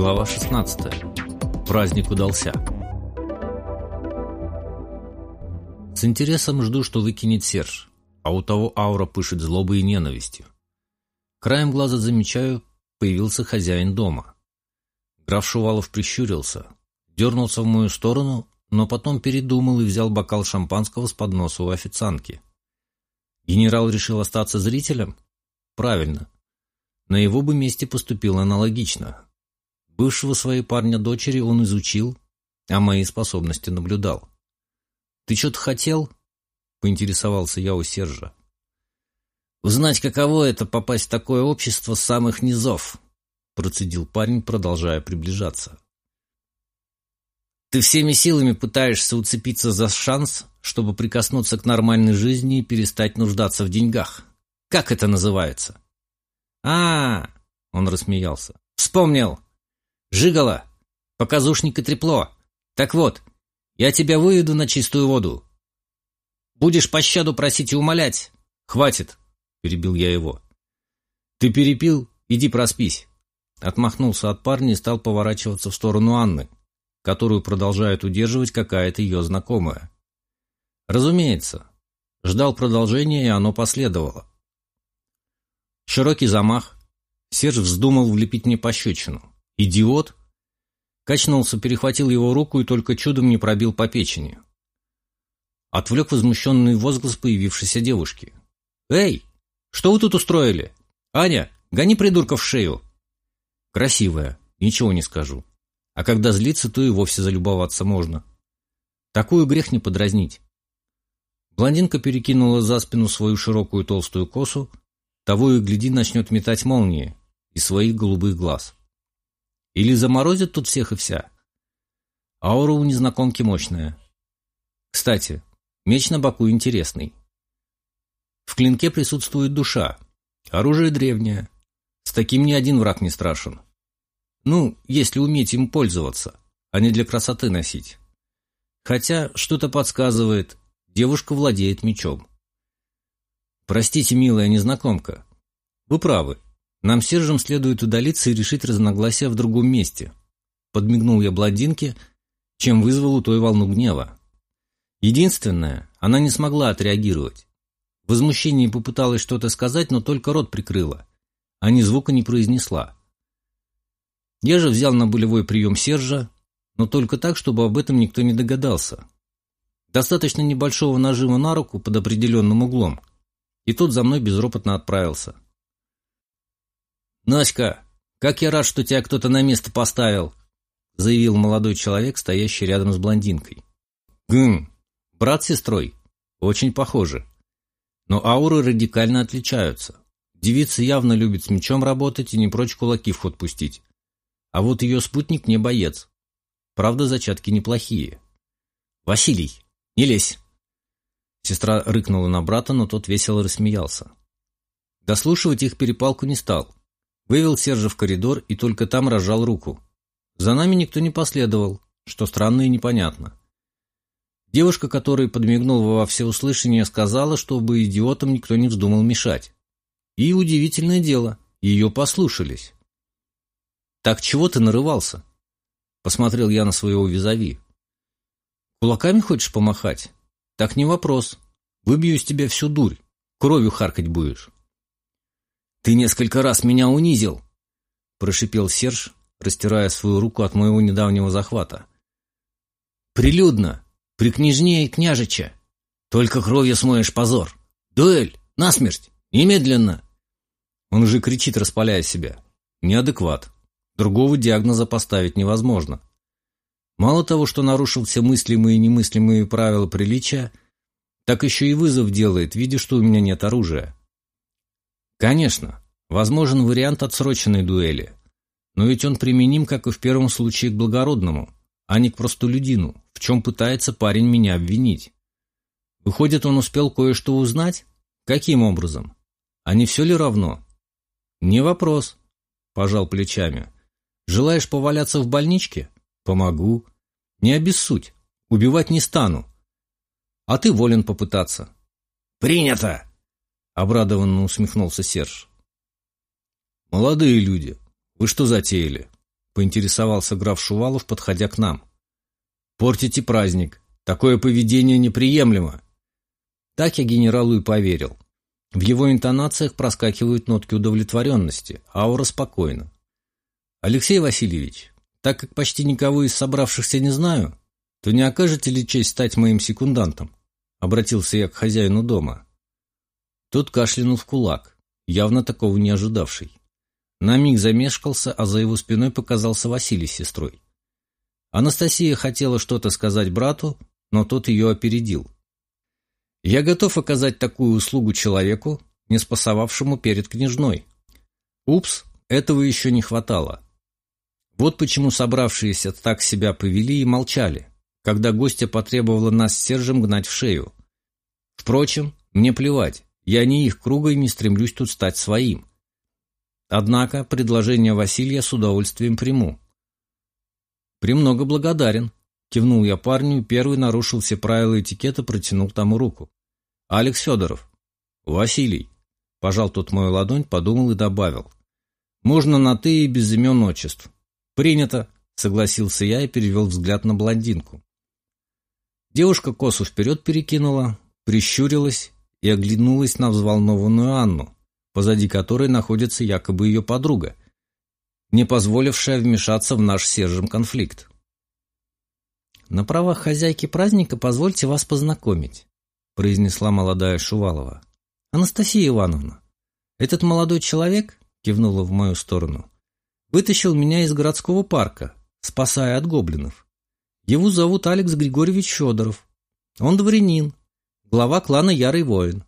Глава 16. Праздник удался. С интересом жду, что выкинет Серж, а у того аура пышет злобой и ненавистью. Краем глаза замечаю, появился хозяин дома. Граф Шувалов прищурился, дернулся в мою сторону, но потом передумал и взял бокал шампанского с подноса у официантки. Генерал решил остаться зрителем? Правильно. На его бы месте поступил аналогично. Бывшего своей парня дочери он изучил, а мои способности наблюдал. «Ты что-то хотел?» — поинтересовался я у Сержа. «Узнать, каково это попасть в такое общество самых низов», — процедил парень, продолжая приближаться. «Ты всеми силами пытаешься уцепиться за шанс, чтобы прикоснуться к нормальной жизни и перестать нуждаться в деньгах. Как это называется?» а, -а, -а он рассмеялся. «Вспомнил! Жигало! Показушник и трепло! Так вот, я тебя выведу на чистую воду. Будешь пощаду просить и умолять. Хватит, перебил я его. Ты перепил? Иди проспись. Отмахнулся от парня и стал поворачиваться в сторону Анны, которую продолжает удерживать какая-то ее знакомая. Разумеется, ждал продолжения, и оно последовало. Широкий замах. Серж вздумал влепить мне пощечину. Идиот! Качнулся, перехватил его руку и только чудом не пробил по печени. Отвлек возмущенный возглас появившейся девушки. «Эй, что вы тут устроили? Аня, гони придурка в шею!» Красивая, ничего не скажу. А когда злится, то и вовсе залюбоваться можно. Такую грех не подразнить. Блондинка перекинула за спину свою широкую толстую косу, того и гляди начнет метать молнии из своих голубых глаз. Или заморозит тут всех и вся. Аура у незнакомки мощная. Кстати, меч на боку интересный. В клинке присутствует душа. Оружие древнее. С таким ни один враг не страшен. Ну, если уметь им пользоваться, а не для красоты носить. Хотя что-то подсказывает, девушка владеет мечом. Простите, милая незнакомка. Вы правы. Нам с Сержем следует удалиться и решить разногласия в другом месте. Подмигнул я блондинке, чем вызвал у той волну гнева. Единственное, она не смогла отреагировать. В возмущении попыталась что-то сказать, но только рот прикрыла, а ни звука не произнесла. Я же взял на болевой прием Сержа, но только так, чтобы об этом никто не догадался. Достаточно небольшого нажима на руку под определенным углом, и тот за мной безропотно отправился. «Наська, как я рад, что тебя кто-то на место поставил!» заявил молодой человек, стоящий рядом с блондинкой. «Гм, брат с сестрой. Очень похожи. Но ауры радикально отличаются. Девица явно любит с мечом работать и не прочь кулаки в ход пустить. А вот ее спутник не боец. Правда, зачатки неплохие. «Василий, не лезь!» Сестра рыкнула на брата, но тот весело рассмеялся. Дослушивать их перепалку не стал. Вывел Сержа в коридор и только там разжал руку. За нами никто не последовал, что странно и непонятно. Девушка, которая подмигнула во всеуслышание, сказала, чтобы идиотам никто не вздумал мешать. И удивительное дело, ее послушались. «Так чего ты нарывался?» Посмотрел я на своего визави. «Кулаками хочешь помахать? Так не вопрос. Выбью из тебя всю дурь. Кровью харкать будешь». «Ты несколько раз меня унизил!» Прошипел Серж, растирая свою руку от моего недавнего захвата. «Прилюдно! При княжне и княжича! Только кровью смоешь позор! Дуэль! Насмерть! Немедленно!» Он уже кричит, распаляя себя. Неадекват. Другого диагноза поставить невозможно. Мало того, что нарушил все мыслимые и немыслимые правила приличия, так еще и вызов делает, видя, что у меня нет оружия. Конечно, возможен вариант отсроченной дуэли, но ведь он применим, как и в первом случае, к благородному, а не к простолюдину, в чем пытается парень меня обвинить. Выходит, он успел кое-что узнать? Каким образом? А не все ли равно? Не вопрос, пожал плечами. Желаешь поваляться в больничке? Помогу. Не обессудь, убивать не стану. А ты волен попытаться. Принято! Обрадованно усмехнулся Серж. «Молодые люди, вы что затеяли? — поинтересовался граф Шувалов, подходя к нам. «Портите праздник. Такое поведение неприемлемо». Так я генералу и поверил. В его интонациях проскакивают нотки удовлетворенности, аура спокойна. «Алексей Васильевич, так как почти никого из собравшихся не знаю, то не окажете ли честь стать моим секундантом?» Обратился я к хозяину дома. Тот кашлянул в кулак, явно такого не ожидавший. На миг замешкался, а за его спиной показался Василий с сестрой. Анастасия хотела что-то сказать брату, но тот ее опередил. «Я готов оказать такую услугу человеку, не спасовавшему перед княжной. Упс, этого еще не хватало. Вот почему собравшиеся так себя повели и молчали, когда гостья потребовала нас с Сержем гнать в шею. Впрочем, мне плевать, я не их круга не стремлюсь тут стать своим. Однако предложение Василия с удовольствием приму. «Премного благодарен», — кивнул я парню первый нарушил все правила этикета, протянул тому руку. «Алекс Федоров». «Василий», — пожал тот мою ладонь, подумал и добавил. «Можно на «ты» и без имен отчеств». «Принято», — согласился я и перевел взгляд на блондинку. Девушка косу вперед перекинула, прищурилась и оглянулась на взволнованную Анну, позади которой находится якобы ее подруга, не позволившая вмешаться в наш с Сержем конфликт. «На правах хозяйки праздника позвольте вас познакомить», произнесла молодая Шувалова. «Анастасия Ивановна, этот молодой человек, кивнула в мою сторону, Вытащил меня из городского парка, спасая от гоблинов. Его зовут Алекс Григорьевич Федоров. Он дворянин, глава клана Ярый Воин.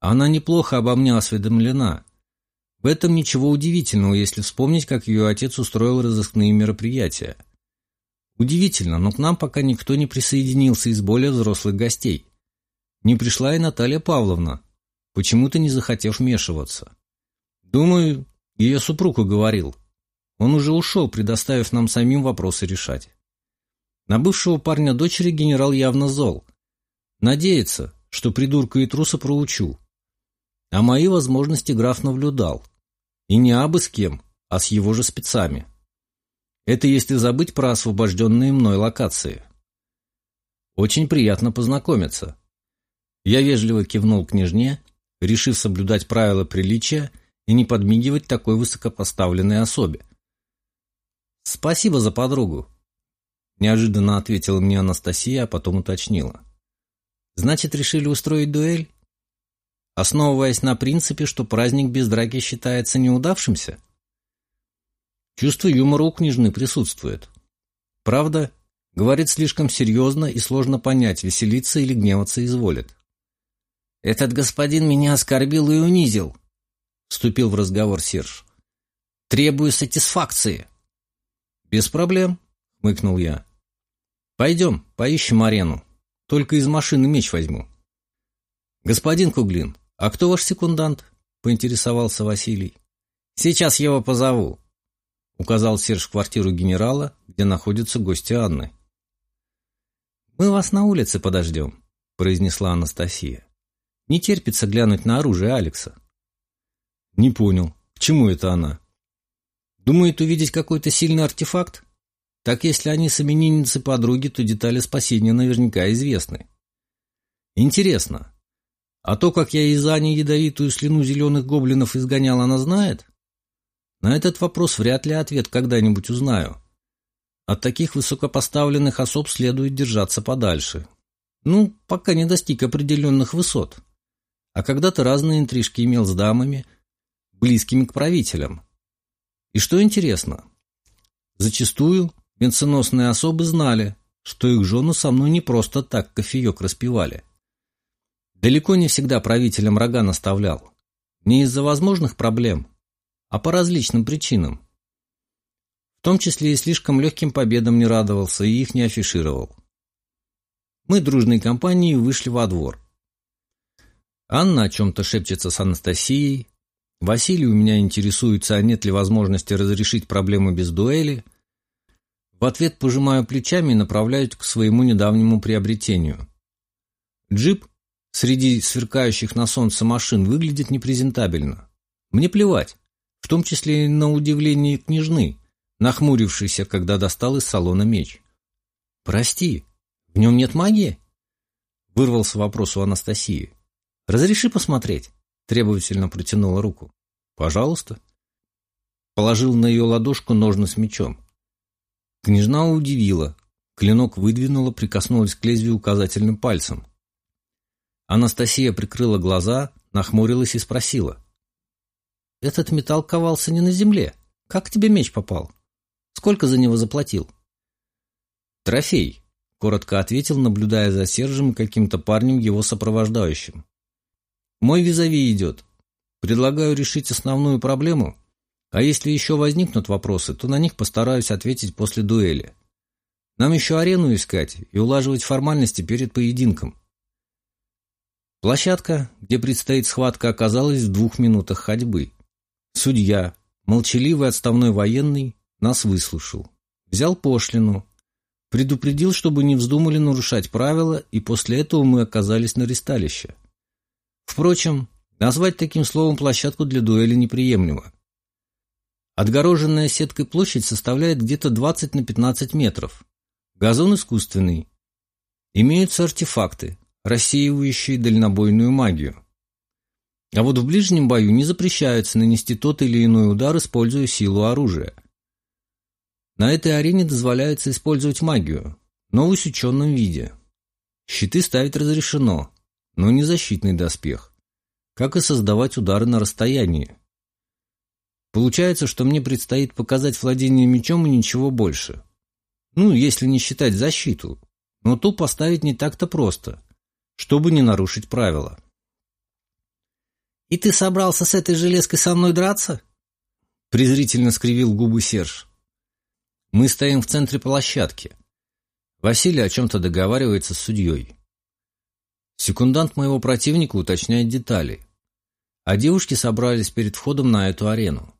Она неплохо обо мне осведомлена. В этом ничего удивительного, если вспомнить, как ее отец устроил разыскные мероприятия. Удивительно, но к нам пока никто не присоединился из более взрослых гостей. Не пришла и Наталья Павловна, почему-то не захотев вмешиваться. Думаю, ее супруг уговорил. Он уже ушел, предоставив нам самим вопросы решать. На бывшего парня дочери генерал явно зол. Надеется, что придурка и труса проучу. А мои возможности граф наблюдал. И не абы с кем, а с его же спецами. Это если забыть про освобожденные мной локации. Очень приятно познакомиться. Я вежливо кивнул княжне, решив соблюдать правила приличия и не подмигивать такой высокопоставленной особе. «Спасибо за подругу», – неожиданно ответила мне Анастасия, а потом уточнила. «Значит, решили устроить дуэль?» Основываясь на принципе, что праздник без драки считается неудавшимся? Чувство юмора у княжны присутствует. Правда, говорит слишком серьезно и сложно понять, веселиться или гневаться изволит. «Этот господин меня оскорбил и унизил», вступил в разговор Серж. «Требую сатисфакции». «Без проблем», — хмыкнул я. «Пойдем, поищем арену. Только из машины меч возьму». «Господин Куглин, а кто ваш секундант?» — поинтересовался Василий. «Сейчас его позову», — указал Серж квартиру генерала, где находятся гости Анны. «Мы вас на улице подождем», — произнесла Анастасия. «Не терпится глянуть на оружие Алекса». Не понял, к чему это она? Думает увидеть какой-то сильный артефакт? Так если они с именинницей подруги, то детали спасения наверняка известны. Интересно, а то, как я из Ани ядовитую слюну зеленых гоблинов изгонял, она знает? На этот вопрос вряд ли ответ когда-нибудь узнаю. От таких высокопоставленных особ следует держаться подальше. Ну, пока не достиг определенных высот. А когда-то разные интрижки имел с дамами – близкими к правителям. И что интересно, зачастую венценосные особы знали, что их жену со мной не просто так кофеек распивали. Далеко не всегда правителям рога наставлял. Не из-за возможных проблем, а по различным причинам. В том числе и слишком легким победам не радовался и их не афишировал. Мы дружной компанией вышли во двор. Анна о чем-то шепчется с Анастасией, Василий у меня интересуется, а нет ли возможности разрешить проблему без дуэли. В ответ пожимаю плечами и направляюсь к своему недавнему приобретению. Джип среди сверкающих на солнце машин выглядит непрезентабельно. Мне плевать, в том числе и на удивление княжны, нахмурившийся, когда достал из салона меч. «Прости, в нем нет магии?» Вырвался вопрос у Анастасии. «Разреши посмотреть?» Требовательно протянула руку. «Пожалуйста». Положил на ее ладошку ножны с мечом. Княжна удивила. Клинок выдвинула, прикоснулась к лезвию указательным пальцем. Анастасия прикрыла глаза, нахмурилась и спросила. «Этот металл ковался не на земле. Как тебе меч попал? Сколько за него заплатил?» «Трофей», — коротко ответил, наблюдая за Сержем и каким-то парнем его сопровождающим. «Мой визави идет. Предлагаю решить основную проблему, а если еще возникнут вопросы, то на них постараюсь ответить после дуэли. Нам еще арену искать и улаживать формальности перед поединком». Площадка, где предстоит схватка, оказалась в двух минутах ходьбы. Судья, молчаливый отставной военный, нас выслушал. Взял пошлину, предупредил, чтобы не вздумали нарушать правила, и после этого мы оказались на ресталище. Впрочем, назвать таким словом площадку для дуэли неприемлемо. Отгороженная сеткой площадь составляет где-то 20 на 15 метров. Газон искусственный. Имеются артефакты, рассеивающие дальнобойную магию. А вот в ближнем бою не запрещается нанести тот или иной удар, используя силу оружия. На этой арене дозволяется использовать магию, но в усеченном виде. Щиты ставить разрешено, но не защитный доспех, как и создавать удары на расстоянии. Получается, что мне предстоит показать владение мечом и ничего больше. Ну, если не считать защиту. Но ту поставить не так-то просто, чтобы не нарушить правила. «И ты собрался с этой железкой со мной драться?» Презрительно скривил губы Серж. Мы стоим в центре площадки. Василий о чем-то договаривается с судьей. Секундант моего противника уточняет детали. А девушки собрались перед входом на эту арену.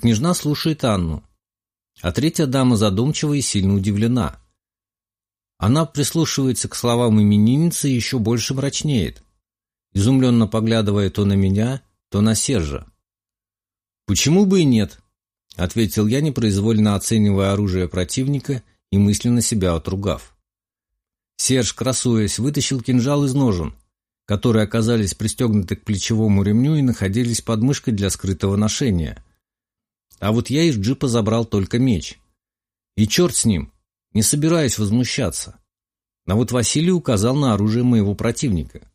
Княжна слушает Анну. А третья дама задумчива и сильно удивлена. Она прислушивается к словам именинницы и еще больше мрачнеет изумленно поглядывая то на меня, то на Сержа. «Почему бы и нет?» — ответил я, непроизвольно оценивая оружие противника и мысленно себя отругав. Серж, красуясь, вытащил кинжал из ножен, которые оказались пристегнуты к плечевому ремню и находились под мышкой для скрытого ношения. А вот я из джипа забрал только меч. И черт с ним, не собираюсь возмущаться. А вот Василий указал на оружие моего противника.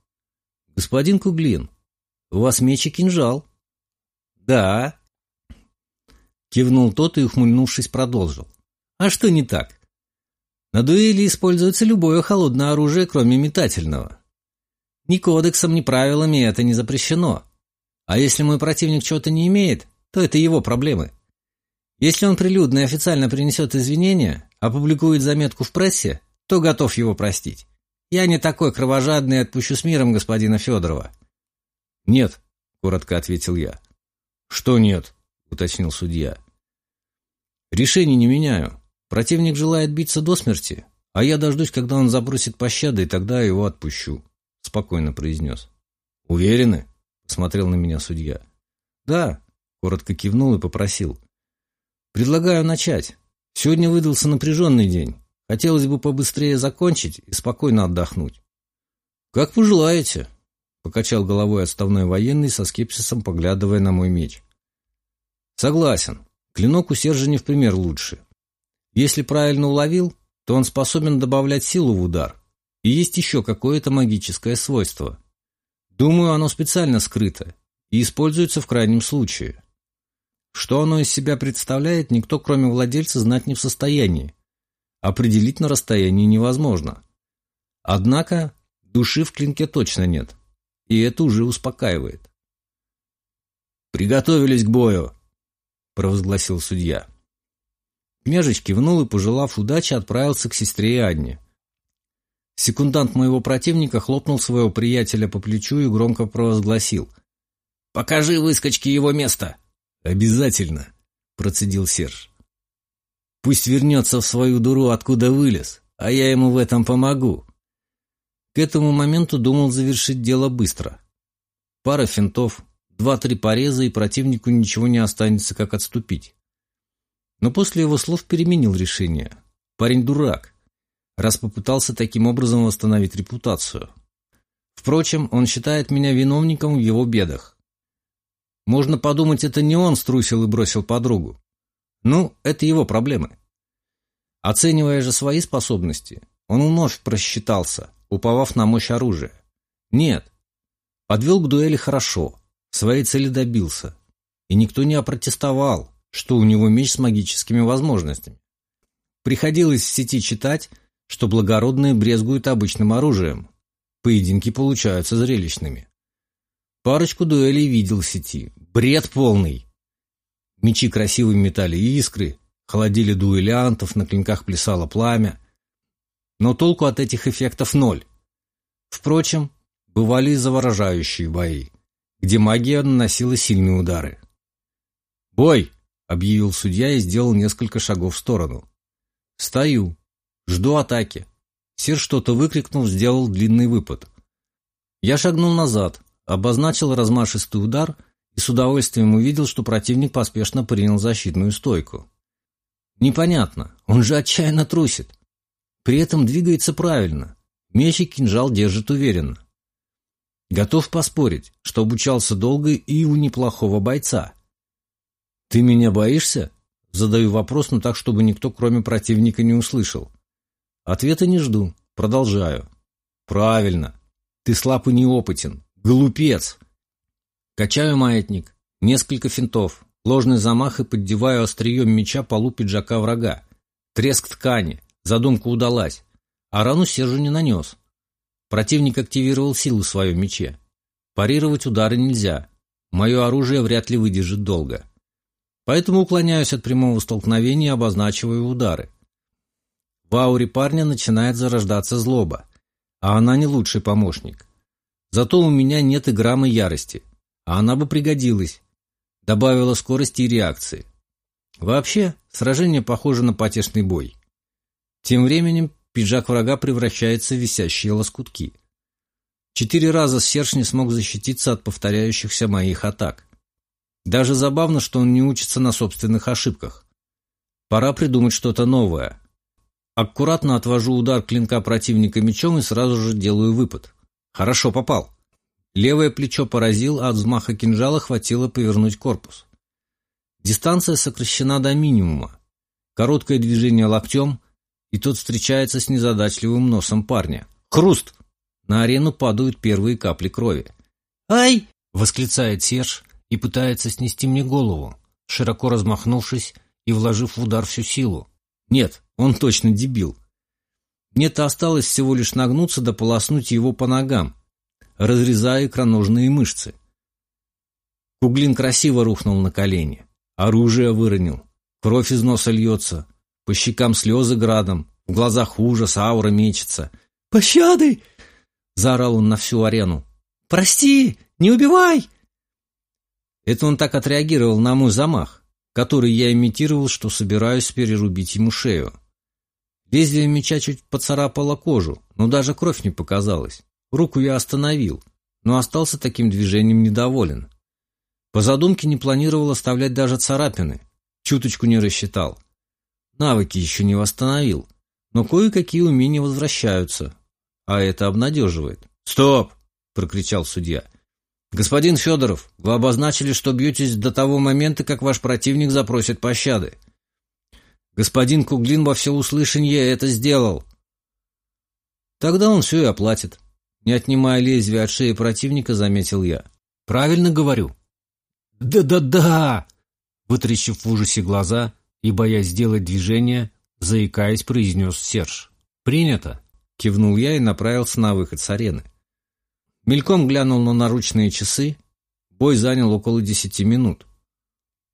«Господин Куглин, у вас меч и кинжал?» «Да». Кивнул тот и, ухмыльнувшись, продолжил. «А что не так? На дуэли используется любое холодное оружие, кроме метательного. Ни кодексом, ни правилами это не запрещено. А если мой противник чего-то не имеет, то это его проблемы. Если он прилюдно и официально принесет извинения, опубликует заметку в прессе, то готов его простить. Я не такой кровожадный и отпущу с миром господина Федорова. Нет, коротко ответил я. Что нет? уточнил судья. Решение не меняю. Противник желает биться до смерти, а я дождусь, когда он запросит пощады, и тогда его отпущу, спокойно произнес. Уверены? посмотрел на меня судья. Да, коротко кивнул и попросил. Предлагаю начать. Сегодня выдался напряженный день. Хотелось бы побыстрее закончить и спокойно отдохнуть. «Как пожелаете», — покачал головой отставной военный со скепсисом, поглядывая на мой меч. «Согласен. Клинок у Сержа не в пример лучше. Если правильно уловил, то он способен добавлять силу в удар. И есть еще какое-то магическое свойство. Думаю, оно специально скрыто и используется в крайнем случае. Что оно из себя представляет, никто, кроме владельца, знать не в состоянии определить на расстоянии невозможно. Однако души в клинке точно нет, и это уже успокаивает. «Приготовились к бою!» – провозгласил судья. Княжич кивнул и, пожелав удачи, отправился к сестре Анне. Секундант моего противника хлопнул своего приятеля по плечу и громко провозгласил. «Покажи выскочке его место!» «Обязательно!» – процедил Серж. Пусть вернется в свою дуру, откуда вылез, а я ему в этом помогу. К этому моменту думал завершить дело быстро. Пара финтов, два-три пореза, и противнику ничего не останется, как отступить. но после его слов переменил решение. Парень дурак, раз попытался таким образом восстановить репутацию. Впрочем, он считает меня виновником в его бедах. Можно подумать, это не он струсил и бросил подругу. Ну, это его проблемы. Оценивая же свои способности, он вновь просчитался, уповав на мощь оружия. Нет, подвел к дуэли хорошо, своей цели добился. И никто не опротестовал, что у него меч с магическими возможностями. Приходилось в сети читать, что благородные брезгуют обычным оружием. Поединки получаются зрелищными. Парочку дуэлей видел в сети. Бред полный. Мечи красиво метали искры, холодили дуэлянтов, на клинках плясало пламя. Но толку от этих эффектов ноль. Впрочем, бывали и заворожающие бои, где магия наносила сильные удары. «Бой!» — объявил судья и сделал несколько шагов в сторону. «Стою. Жду атаки». Сир что-то выкрикнув, сделал длинный выпад. Я шагнул назад, обозначил размашистый удар и с удовольствием увидел, что противник поспешно принял защитную стойку. Непонятно, он же отчаянно трусит. При этом двигается правильно. Меч и кинжал держит уверенно. Готов поспорить, что обучался долго и у неплохого бойца. «Ты меня боишься?» Задаю вопрос, но так, чтобы никто, кроме противника, не услышал. Ответа не жду. Продолжаю. «Правильно. Ты слаб и неопытен. Глупец!» Качаю маятник. Несколько финтов. Ложный замах и поддеваю острием меча полу пиджака врага. Треск ткани. Задумка удалась. А рану Сержу не нанес. Противник активировал силу в своем мече. Парировать удары нельзя. Мое оружие вряд ли выдержит долго. Поэтому уклоняюсь от прямого столкновения и обозначиваю удары. В ауре парня начинает зарождаться злоба, а она не лучший помощник. Зато у меня нет и грамма ярости, а она бы пригодилась. Добавила скорости и реакции. Вообще, сражение похоже на потешный бой. Тем временем пиджак врага превращается в висящие лоскутки. Четыре раза Серж не смог защититься от повторяющихся моих атак. Даже забавно, что он не учится на собственных ошибках. Пора придумать что-то новое. Аккуратно отвожу удар клинка противника мечом и сразу же делаю выпад. Хорошо попал. Левое плечо поразил, а от взмаха кинжала хватило повернуть корпус. Дистанция сокращена до минимума. Короткое движение локтем, и тот встречается с незадачливым носом парня. Хруст! На арену падают первые капли крови. «Ай!» — восклицает Серж и пытается снести мне голову, широко размахнувшись и вложив в удар всю силу. Нет, он точно дебил. Мне-то осталось всего лишь нагнуться да полоснуть его по ногам, разрезая икроножные мышцы. Куглин красиво рухнул на колени. Оружие выронил. Кровь из носа льется. По щекам слезы градом. В глазах ужас, аура мечется. «Пощады!» — заорал он на всю арену. «Прости! Не убивай!» Это он так отреагировал на мой замах, который я имитировал, что собираюсь перерубить ему шею. Лезвие меча чуть поцарапало кожу, но даже кровь не показалась. Руку я остановил, но остался таким движением недоволен. По задумке не планировал оставлять даже царапины. Чуточку не рассчитал. Навыки еще не восстановил, но кое-какие умения возвращаются. А это обнадеживает. «Стоп!» — прокричал судья. «Господин Федоров, вы обозначили, что бьетесь до того момента, как ваш противник запросит пощады. Господин Куглин во всеуслышание это сделал. Тогда он все и оплатит. Не отнимая лезвие от шеи противника, заметил я. Правильно говорю? Да-да-да! Вытрящив в ужасе глаза и боясь сделать движение, заикаясь, произнес Серж. «Принято!» — кивнул я и направился на выход с арены. Мельком глянул на наручные часы. Бой занял около десяти минут.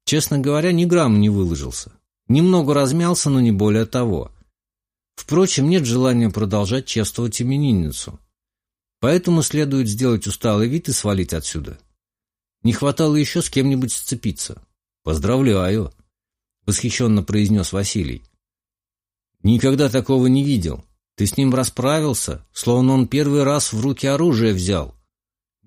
Честно говоря, ни грамма не выложился. Немного размялся, но не более того. Впрочем, нет желания продолжать чествовать именинницу. Поэтому следует сделать усталый вид и свалить отсюда. Не хватало еще с кем-нибудь сцепиться. «Поздравляю!» — восхищенно произнес Василий. «Никогда такого не видел. Ты с ним расправился, словно он первый раз в руки оружие взял».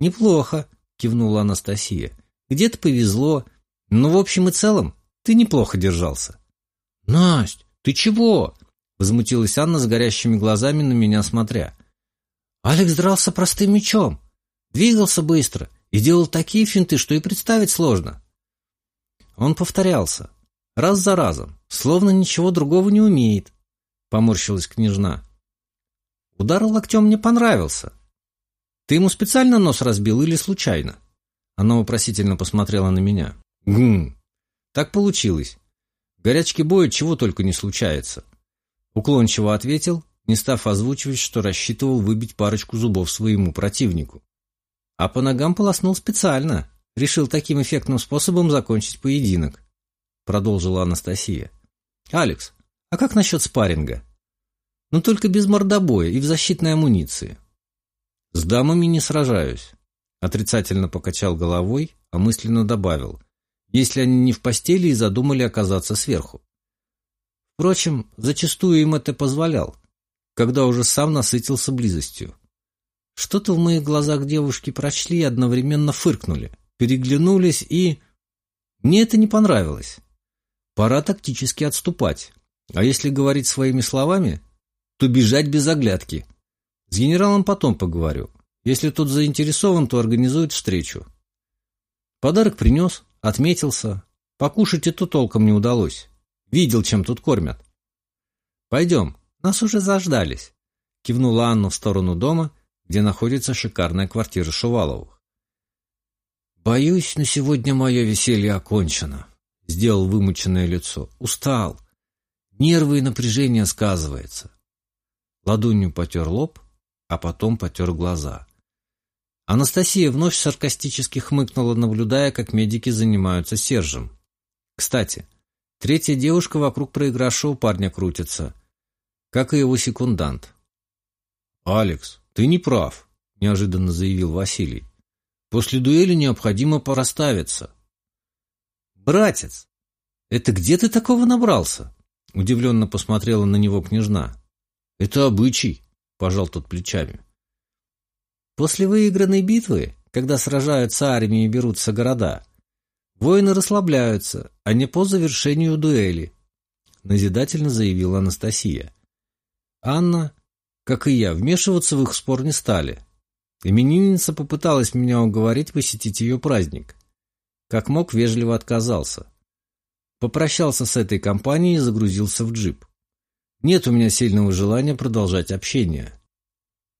«Неплохо», — кивнула Анастасия. «Где-то повезло, но в общем и целом ты неплохо держался». «Насть, ты чего?» — возмутилась Анна с горящими глазами на меня смотря. «Алекс дрался простым мечом, двигался быстро и делал такие финты, что и представить сложно». Он повторялся, раз за разом, словно ничего другого не умеет, — поморщилась княжна. Удар локтем мне понравился. Ты ему специально нос разбил или случайно? Она вопросительно посмотрела на меня. Гм, так получилось. В горячке боя чего только не случается. Уклончиво ответил, не став озвучивать, что рассчитывал выбить парочку зубов своему противнику. А по ногам полоснул специально. Решил таким эффектным способом закончить поединок. Продолжила Анастасия. «Алекс, а как насчет спарринга?» «Ну только без мордобоя и в защитной амуниции». «С дамами не сражаюсь», — отрицательно покачал головой, а мысленно добавил, «если они не в постели и задумали оказаться сверху». Впрочем, зачастую им это позволял, когда уже сам насытился близостью. Что-то в моих глазах девушки прочли и одновременно фыркнули, переглянулись и... Мне это не понравилось. Пора тактически отступать. А если говорить своими словами, то бежать без оглядки. С генералом потом поговорю. Если тот заинтересован, то организует встречу. Подарок принес, отметился. Покушать и то толком не удалось. Видел, чем тут кормят. «Пойдем, нас уже заждались», — кивнула Анна в сторону дома, где находится шикарная квартира Шуваловых. «Боюсь, на сегодня мое веселье окончено», — сделал вымученное лицо. «Устал. Нервы и напряжение сказывается». Ладонью потер лоб, а потом потер глаза. Анастасия вновь саркастически хмыкнула, наблюдая, как медики занимаются Сержем. Кстати, третья девушка вокруг проигравшего парня крутится, как и его секундант. «Алекс, ты не прав», — неожиданно заявил Василий. «После дуэли необходимо пораставиться». «Братец, это где ты такого набрался?» — удивленно посмотрела на него княжна. «Это обычай», пожал тот плечами. После выигранной битвы, когда сражаются армии и берутся города, воины расслабляются, а не по завершению дуэли, назидательно заявила Анастасия. Анна, как и я, вмешиваться в их спор не стали. Именинница попыталась меня уговорить посетить ее праздник. Как мог, вежливо отказался. Попрощался с этой компанией и загрузился в джип. Нет у меня сильного желания продолжать общение.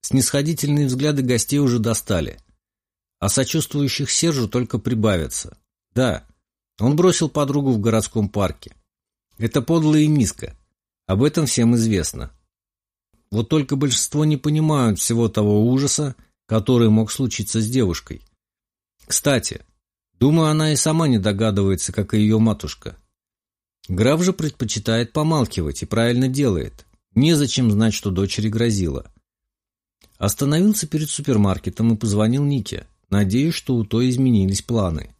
Снисходительные взгляды гостей уже достали. А сочувствующих Сержу только прибавится. Да, он бросил подругу в городском парке. Это подло и низко. Об этом всем известно. Вот только большинство не понимают всего того ужаса, который мог случиться с девушкой. Кстати, думаю, она и сама не догадывается, как и ее матушка. Граф же предпочитает помалкивать и правильно делает. Незачем знать, что дочери грозило. Остановился перед супермаркетом и позвонил Нике, надеясь, что у той изменились планы.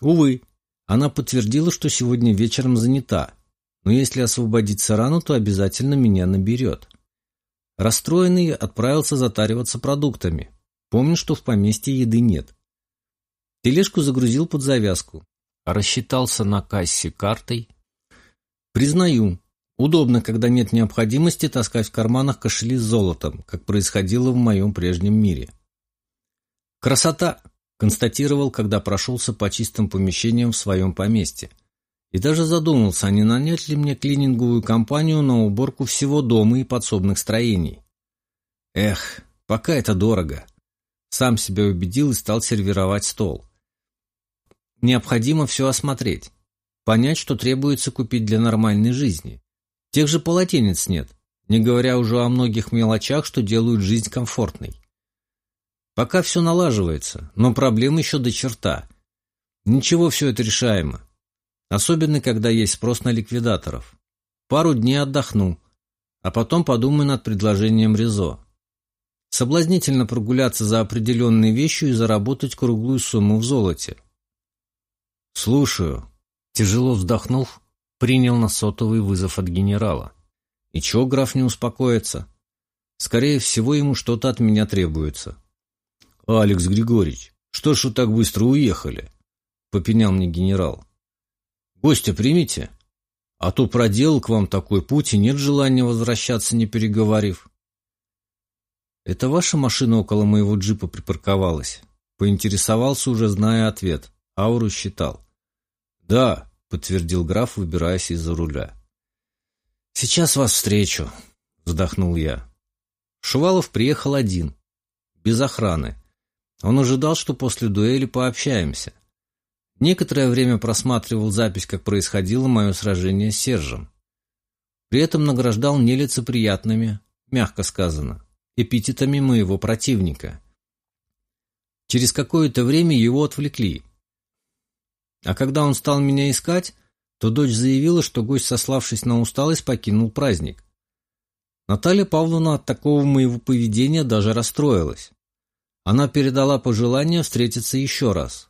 Увы, она подтвердила, что сегодня вечером занята, но если освободится рано, то обязательно меня наберет. Расстроенный отправился затариваться продуктами. Помню, что в поместье еды нет. Тележку загрузил под завязку, рассчитался на кассе картой Признаю, удобно, когда нет необходимости таскать в карманах кошели с золотом, как происходило в моем прежнем мире. «Красота!» – констатировал, когда прошелся по чистым помещениям в своем поместье. И даже задумался, а не нанять ли мне клининговую компанию на уборку всего дома и подсобных строений. Эх, пока это дорого. Сам себя убедил и стал сервировать стол. Необходимо все осмотреть понять, что требуется купить для нормальной жизни. Тех же полотенец нет, не говоря уже о многих мелочах, что делают жизнь комфортной. Пока все налаживается, но проблем еще до черта. Ничего, все это решаемо. Особенно, когда есть спрос на ликвидаторов. Пару дней отдохну, а потом подумаю над предложением Резо. Соблазнительно прогуляться за определенной вещью и заработать круглую сумму в золоте. «Слушаю», Тяжело вздохнув, принял на сотовый вызов от генерала. И чего граф не успокоится? Скорее всего, ему что-то от меня требуется. «Алекс Григорьевич, что ж вы так быстро уехали?» — попенял мне генерал. «Гостя примите?» А то проделал к вам такой путь, и нет желания возвращаться, не переговорив. Это ваша машина около моего джипа припарковалась? Поинтересовался, уже зная ответ. Ауру считал. Да, подтвердил граф, выбираясь из-за руля. Сейчас вас встречу, вздохнул я. Шувалов приехал один, без охраны. Он ожидал, что после дуэли пообщаемся. Некоторое время просматривал запись, как происходило мое сражение с Сержем. При этом награждал нелицеприятными, мягко сказано, эпитетами моего противника. Через какое-то время его отвлекли. А когда он стал меня искать, то дочь заявила, что гость, сославшись на усталость, покинул праздник. Наталья Павловна от такого моего поведения даже расстроилась. Она передала пожелание встретиться еще раз.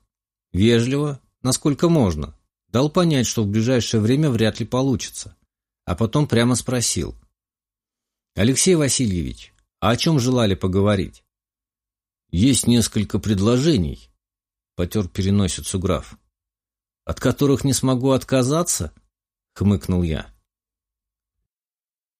Вежливо, насколько можно. Дал понять, что в ближайшее время вряд ли получится. А потом прямо спросил. «Алексей Васильевич, а о чем желали поговорить?» «Есть несколько предложений», — потер переносицу граф. «От которых не смогу отказаться?» — хмыкнул я.